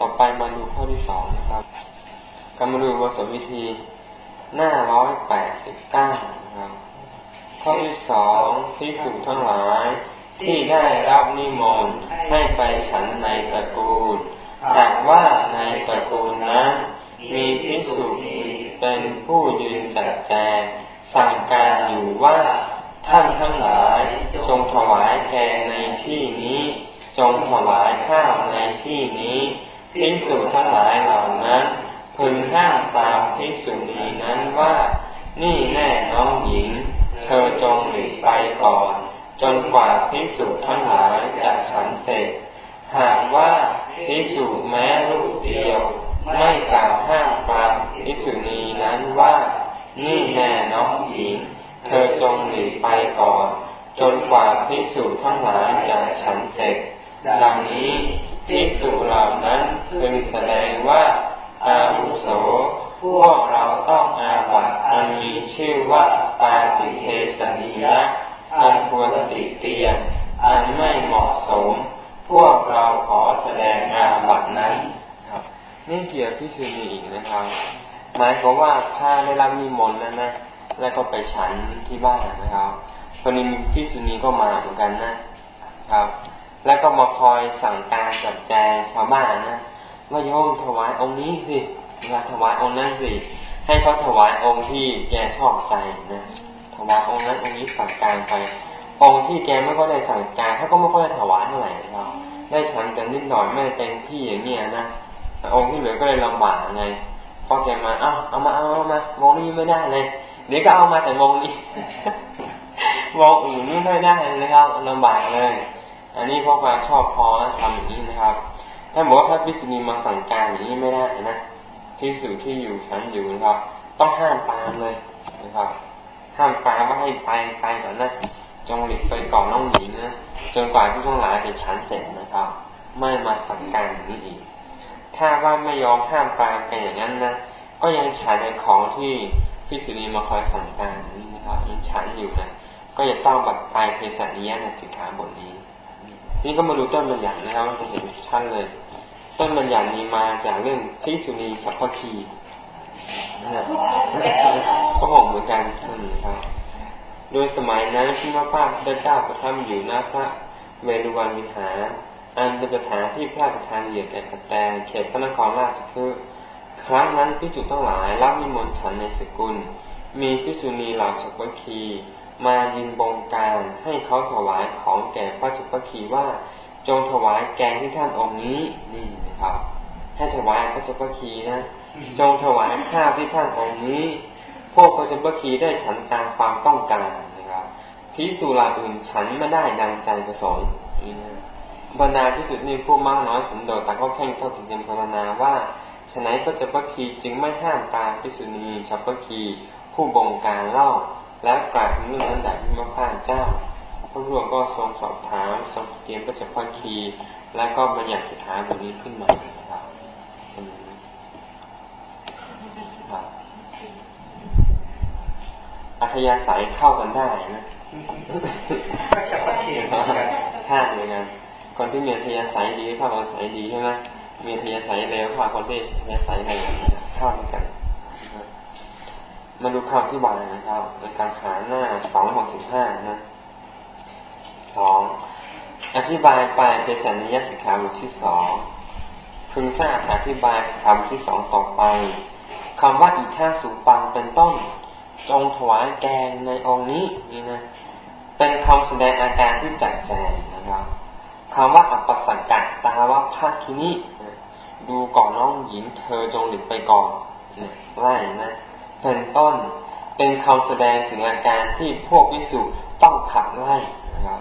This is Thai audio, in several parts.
ต่อไปมาดูข้อที่สองนะครับกำมาดูวสวิธี หน้าร้อยแปดสิบเก้าครับข้อที่สองที่สุทั้งหลาย ที่ได้รับนิมนต์ให้ไปฉันในตระกูลหากว่าในตระกูลนั้น มีพิสุเป็นผู้ยืนจัดแจงสั่งการอยู่ว่าท่านทั้งหลายจงถวายแกในที่นี้ จงถวายข้าวในที่นี้ พิสุทั้งหลายเหล่านั้น พึงห้ามตามพิสุนีนั้นว่า นี่แน่น้องหญิง เธอจงหลีกไปก่อน จนกว่าพิสุทั้งหลายจะฉันเสร็จ หากว่าพิสุแม้รูปเดียว ไม่กล่าวห้ามตามพิสุนีนั้นว่า นี่แน่น้องหญิง เธอจงหลีกไปก่อน จนกว่าพิสูจทั้งหลายจะฉันเสร็จดังนี้ พิสูจเหล่านั้นพึงแสดงว่าอาวุโสพวกเราต้องอาบัตอันมีชื่อว่าปาติเทสนียะอันควรติเตียนอันไม่เหมาะสม พวกเราขอแสดงอาบัตนั้นครับ นี่เกี่ยวพิสูนีอีกนะครับหมายความว่าถ้าได้รับนิมนต์แล้วนะ แล้วก็ไปฉันที่บ้านนะครับคนนี้พิสุนีก็มาเหมือนกันนะครับ แล้วก็มาคอยสั่งการจัดแจงชาวบ้านนะว่าโยมถวายองค์นี้สิเวลาถวายองค์นั้นสิให้เขาถวายองค์ที่แกชอบใจนะถวายองค์นั้นองค์นี้สั่งการไปองค์ที่แกไม่ค่อยได้สั่งการเขาก็ไม่ค่อยได้ถวายเท่าไหร่นะครับได้ฉันแต่นิดหน่อยไม่เต็มที่อย่างเงี้ยนะองค์ที่เหลือก็เลยลำบากไงพอแกมาเอาเอามาเอามาวงนี้ไม่ได้เลยเดี๋ยวก็เอามาแต่วงนี้วงอื่นนี่ไม่ได้เลยครับลำบากเลย อันนี้พวกมาชอบพอทำอย่างนี้นะครับท่านบอกว่าถ้าพิสุนีมาสั่งการอย่างนี้ไม่ได้นะพิสุที่อยู่ชั้นอยู่นะครับ ต้องห้ามปามเลยนะครับห้ามปามว่าให้ไปไกลก่อนนะจงหลีกไปก่อนน้องหญิงนะจนกว่าที่ทั้งหลายจะชั้นเสร็จนะครับ ไม่มาสั่งการอย่างนี้อีกถ้าว่าไม่ยอมห้ามปามกันอย่างนั้นนะก็ยังใช้ในของที่พิสุนีมาคอยสั่งการนี่นะครับยังฉันอยู่นะก็จะต้องบัดไปเทศนิยในสิกขาบทนี้ นี่ก็มาดูต้นบัญญัตินะครับจะเห็นชัดเลย ต้นบัญญัตินี้มาจากเรื่องพิสุนีฉัพพคีนะก็หงเหมือนกันนะครับ โดยสมัยนั้นที่พระพาพระเจ้าประทับอยู่หน้าพระเวรุวันวิหาร อันเป็นสถานที่พระราชทานเหยียดแก่สแตงเขตพระนครราชคฤห์ครั้งนั้นพิสุทั้งหลายรับนิมนต์ฉันในสกุล มีพิสุณีเหล่าสุภคีมายินบงการให้เขาถวายของแก่พระสุภคีว่าจงถวายแกงที่ท่านองค์นี้นี่นะครับ ให้ถวายพระสุภคีนะจงถวายข้าวที่ท่านองค์นี้ พวกพระสุภคีได้ฉันตามความต้องการนะครับพิสุลาอื่นฉันไม่ได้ดังใจประสงค์บรรดาพิสุทธิ์นี่พวกมากน้อยสันโดษต่างก็แข่งเข้าถึงเยมพรนาว่าฉะนั้นพระเจ้าพคีจึงไม่ห้ามตามพิสุณีชัพพคี ผู้บงการเล่าแล้วกล่าวเรื่องนั้นแด่พระพาเจ้า พระรวงก็ทรงสอบถามทรงเตรียมพระเจ้าพคี และก็บัญญัติสถานแบบนี้ขึ้นมาครับอัธยาศัยเข้ากันได้นะท่าเหมือนกันคนที่มีอัธยาศัยดีเข้ากันสายดีใช่ไหมมีทยาศัยเร็วกว่าคนที่ทยาศัยเร็วเท่ากัน มาดูคำที่บายนะครับ ในการขาหน้าสองหกสิบห้านะสองอธิบายไปเจสัญญาสิกขาบทที่สองพึงทราบอธิบายสิกขาบทที่สองต่อไปคำว่าอีท่าสุปังเป็นต้น จงถวายแกงในองค์นี้นี่นะเป็นคำแสดงอาการที่จัดแจงนะครับคำว่าอัปสังกัดตาว่าภาคินิดูก่อนน้องหญิงเธอจงหลีกไปก่อนไล่นะ เป็นต้น เป็นคำแสดงถึงอาการที่พวกวิสุต้องขับไล่นะครับ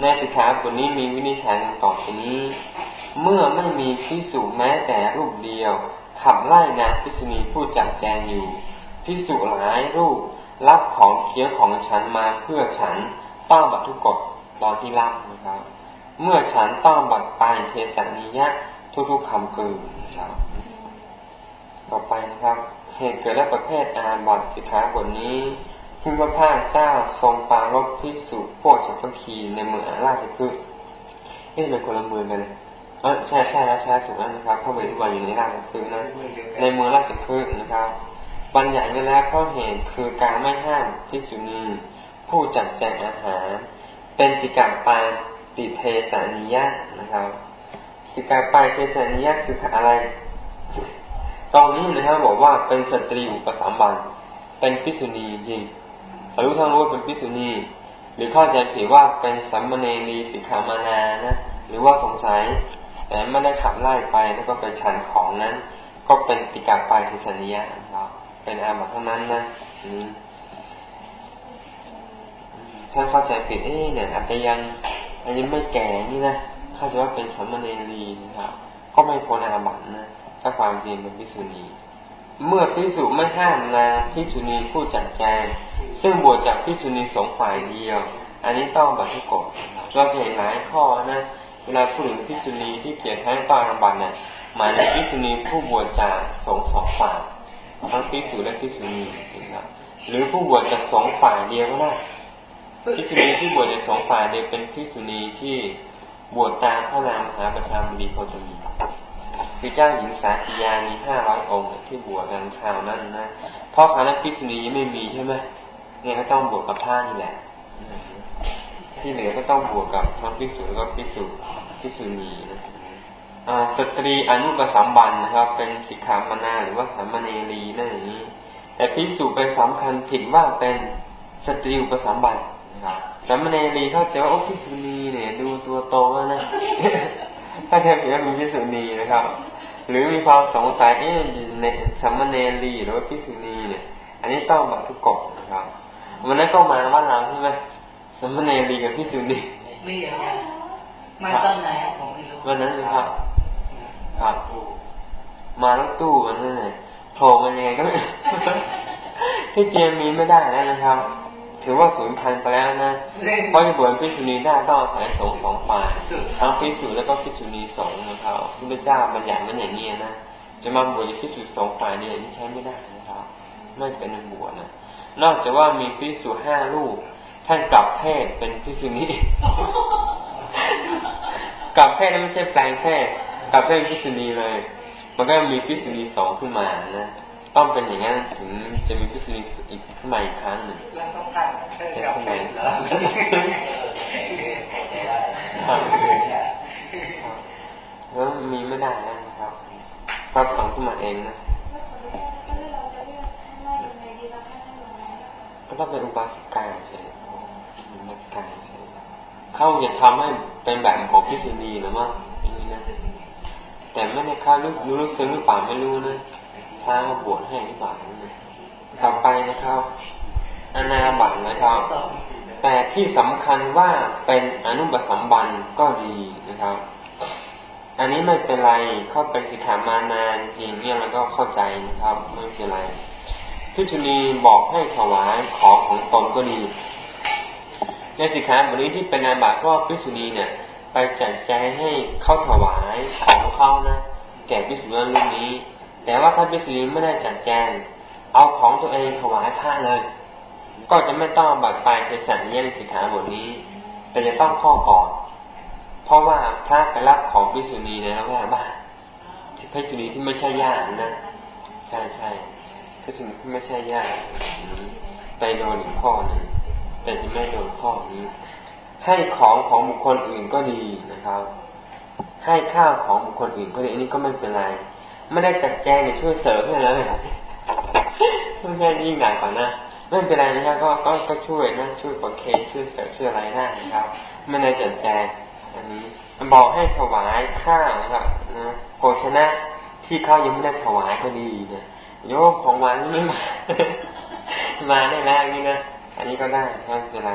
ในสิกขาบทนี้มีวินิจฉัยต่อไปนี้ เมื่อไม่มีพิสุแม้แต่รูปเดียว ขับไล่นางพิสุณีผู้จัดแจงอยู่พิสุหลายรูปรับของเคี้ยวของฉันมาเพื่อฉันต้องบัตทุกกฎตอนที่รับนะครับ เมื่อฉันต้องบัตรปลายเทสนิยะทุกๆคำกลืนนะครับ ต่อไปนะครับ เหตุเกิดและประเภทอาบัตสิกขาบทนี้พิมพภาคเจ้าทรงปารบพิสุพวกจักรคีในเมืองราชคฤห์นี่เป็นคนละเมืองกันเลยเออใช่ใช่แล้วใช่ถูกแล้วนะครับเข้าไปทุกวันอยู่ในราชคฤห์นะในเมืองราชคฤห์นะครับบัญญัติไว้แล้วเพราะเหตุคือการไม่ห้ามพิสุนีผู้จัดแจงอาหาร เป็นติกาปาติเทสานิยะนะครับติกาปาเทสานิยะคืออะไร ตรงนี้นะครับบอกว่าเป็นสตรีอุปสัมบันเป็นพิสุนีจริงรู้ทั้งรู้ว่าเป็นพิสุนีหรือเข้าใจผิดว่าเป็นสัมมเนรีสิกขามานานะ หรือว่าสงสัย แต่ไม่ได้ขับไล่ไปแล้วก็ไปฉันของนั้น ก็เป็นติกาไปายทิสัญญาครับเป็นอาบัติเท่านั้นนะท่านเข้าใจผิดเอ๊เนี่ยอาจจะยังอาจจะไม่แก่นี่นะเข้าใจว่าเป็นสัมมเนรีนะครับก็ไม่พ้นอาบัตนะ ถ้าความจริงเป็นพิสุนีเมื่อพิสุไม่ห้ามนางพิสุนีผู้จัดแจงซึ่งบวชจากพิสุนีสงฝ่ายเดียว อันนี้ต้องบัตรกฎเราจะเห็นหลายข้อนะเวลาพูดถึงพิสุนีที่เกี่ยวกับต้องอาบัติเนี่ยหมายถึงพิสุนีผู้บวชจากสงสองฝ่ายทั้งพิสุและพิสุนีนะครับหรือผู้บวชจากสองฝ่ายเดียวก็ได้พิสุนีที่บวชจากสองฝ่ายเดียวเป็นพิสุนีที่บวชตามพระนามหาประชามดีโคตมี คือเจ้าหญิงสาธิยามีห้าร้อยองค์ที่บวชกันคราวนั้นนะเพราะคราวนั้นพิษณียังไม่มีใช่ไหมเนี่ยก็ต้องบวชกับพระนี่แหละ ที่เหลือก็ต้องบวชกับทั้งพิสุแล้วก็พิสุพิสุณีนะสตรีอนุปสัมบันนะครับ เป็นสิกขามนาหรือว่าสามเณรีนั่นอย่างนี้ แต่พิสุไปสำคัญผิดว่าเป็นสตรีอุปสัมบันนะครับสามเณรีเข้าใจว่าโอ้พิสุณีเนี่ย ดูตัวโตแล้วนะ ถ้าเทียบกับมีพิสุณีนะครับ หรือมีความสงสัยเอ๊ะในสัมมเนรีหรือว่าพิสุณีเนี่ย อันนี้ต้องแบบทุกกฎนะครับวันนั้นก็มาบ้านเราใช่ไหมสัมมเนรีกับพิสุณีไม่เยอะมาตอนไหนผมไม่รู้วันนั้นครับครับมารถตู้วันนั้นเลยโผล่มายังไงก็ที่เจียมีไม่ได้แล้วนะครับ ถือว่าสูญพันธุ์ไปแล้วนะเพราะจะบวชพิษุณีได้ต้องอาศัยสงฆ์สองฝ่ายทั้งพิสุแล้วก็พิษุณีสงฆ์นะครับพระเจ้าบัญญัติมันอย่างนี้นะ จะมาบวชพิสุสองฝ่ายเนี่ยนี่ใช้ไม่ได้นะครับ ไม่เป็นบวชนะ นอกจากว่ามีพิสุห้าลูกท่านกลับเพศเป็นพิษุณีกลับเพศนั้นไม่ใช่แปลงเพศกลับเพศพิษุณีเลย มันก็มีพิษุณีสองขึ้นมานะ ต้องเป็นอย่างนั้นถึงจะมีพิสุนีอีกขึ้นมาอีกครั้งหนึ่งแล้วต้องการเป็นขึ้นมแล้วมีไม่ได้นะครับก็ฝังขึ้นมาเองนะก็ต้องเป็นอุบาสิกาใช่อุบาสิกาใช่เขาจะทำให้เป็นแบบของพิสุนีหรือมั้งอย่างนี้นะแต่ไม่ได้เข้ารู้รู้ซึ้งหรือเปล่าไม่รู้นะ พระบวชให้หรือเปล่าต่อไปนะครับอนาบัตนะครับ แต่ที่สำคัญว่าเป็นอนุปสัมบันก็ดีนะครับ อันนี้ไม่เป็นไรเข้าเป็นสิกขามานานจริงเนี่ยเราก็เข้าใจนะครับไม่เป็นไรพิชุนีบอกให้ถวายของของตนก็ดีในสิกขาบทนี้ที่เป็นอาบัติก็พิชุนีเนี่ย ไปจัดแจงให้เข้าถวายของเข้านะแก่พิสุนีรุ่นนี้ แต่ว่าถ้าพิสุนีไม่ได้จัดแจง เอาของตัวเองถวายพระเลย ก็จะไม่ต้องบัตรไปในสัญญาณสิกขาบทนี้แต่จะต้องข้อก่อน เพราะว่าพระไปรับของพิสุนีในละแวกบ้านพิสุนีที่ไม่ใช่ญาตินะใช่ใช่พิสุนีที่ไม่ใช่ญาติไปโดนอีกข้อหนึ่งแต่จะไม่โดนข้อนี้ ให้ของของบุคคลอื่นก็ดีนะครับ ให้ข้าวของบุคคลอื่นก็ดีอันนี้ก็ไม่เป็นไร ไม่ได้จัดแจงเนี่ยช่วยเสริมให้แล้วไม่ใช่ยิ่งใหญ่กว่านะไม่เป็นไรนะครับก็ก็ก็ช่วยนะช่วยประเคนช่วยเสริมช่วยอะไรได้นะครับไม่ได้จัดแจงอันนี้บอกให้ถวายข้าวนะครับนะโภชนะที่เขายังไม่ได้ถวายก็ดีเนะโยกของวันนี้มา มาได้แล้วนี่นะอันนี้ก็ได้ไม่เป็นไร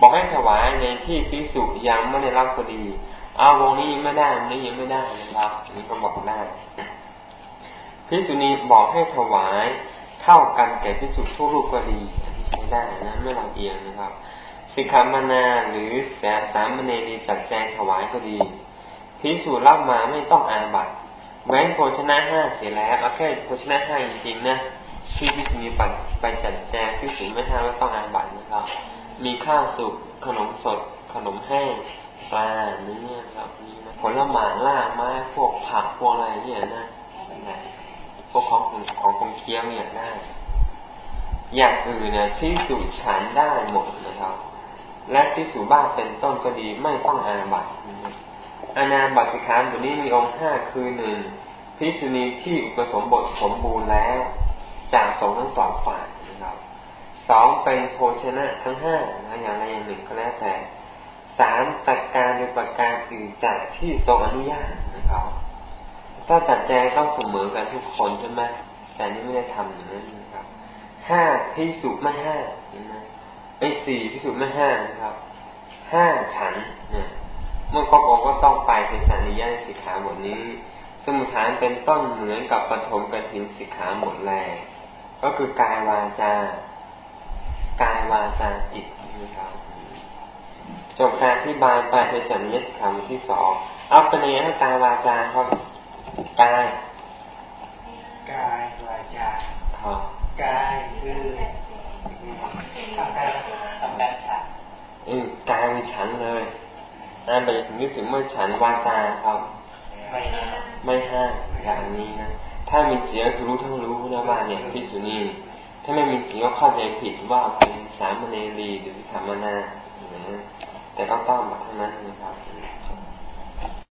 บอกให้ถวายในที่พิสุยังไม่ได้รับก็ดีเอาวงนี้ยังไม่ได้นี้ยังไม่ได้นะครับอันนี้ก็บอกได้ พิสุนีบอกให้ถวายเท่ากันแก่พิสุทุกรูปก็ดีอันนี้ใช้ได้นะไม่ลำเอียงนะครับสิกขามานาหรือแสสามเณรีจัดแจงถวายก็ดีพิสูจรับมาไม่ต้องอาบัตแว้นโภชนะห้าเสียแล้วเอาแค่โภชนะห้าจริงๆนะที่พิสุนีปัดไปจัดแจงพิสูจไม่ห้าไม่ต้องอาบัตนะครับ มีข้าวสุกขนมสด ขนมแห้งปลาเนื้อครับนี่นะผลไม้ล่าไม้พวกผักพวกอะไรเนี่ยนะ วกของของคงเคี้ยวเนี่ยได้ อย่างอื่นเนี่ยพิสูจฉันได้หมดนะครับ และพิสูจบ้าเป็นต้นก็ดีไม่ต้องอาบัตอาณาบัตสิขาบทนี้มีองค์ห้าคือหนึ่งพิสุณีที่อุปสมบทสมบูรณ์แล้ว จากสองทั้งสองฝ่ายนะครับสองเป็นโภชนะทั้งห้านะอย่างใดอย่างหนึ่งก็แล้วแต่สามจัดการโดยประการอื่นจากที่ทรงอนุญาตนะครับ ถ้าจัดแจงต้องเสมอกันทุกคนใช่ไหมแต่นี่ไม่ได้ทำอย่างนั้นนะครับห้าพิสุไม่ห้านะไอ้สี่พิสุไม่ห้านะครับห้าฉันเนี่ยเมื่อครบองค์ก็ต้องไปเป็นสัญญาสิกขาบทนี้ สมุทฐานเป็นต้นเหมือนกับปฐมกฐินสิกขาบทแรกก็คือกายวาจากายวาจาจิตนะครับจบการที่บายไปในสัญญาสิกขาบทที่สองเอาไปเนให้กายวาจาครับ กายกายวาจาครับกายคือทำการทำการฉันเออกายฉันเลยอ่านไปถึงนึกถึงเมื่อฉันวาจาครับ ไม่นะไม่ห้ามอย่างนี้นะถ้ามีเสียก็คือรู้ทั้งรู้นะว่าเนี่ยพิสุนีถ้าไม่มีเสียก็เข้าใจผิดว่าเป็นสามเณรีหรือธรรมนาแต่ก็ต้องแบบเท่านั้นนะครับ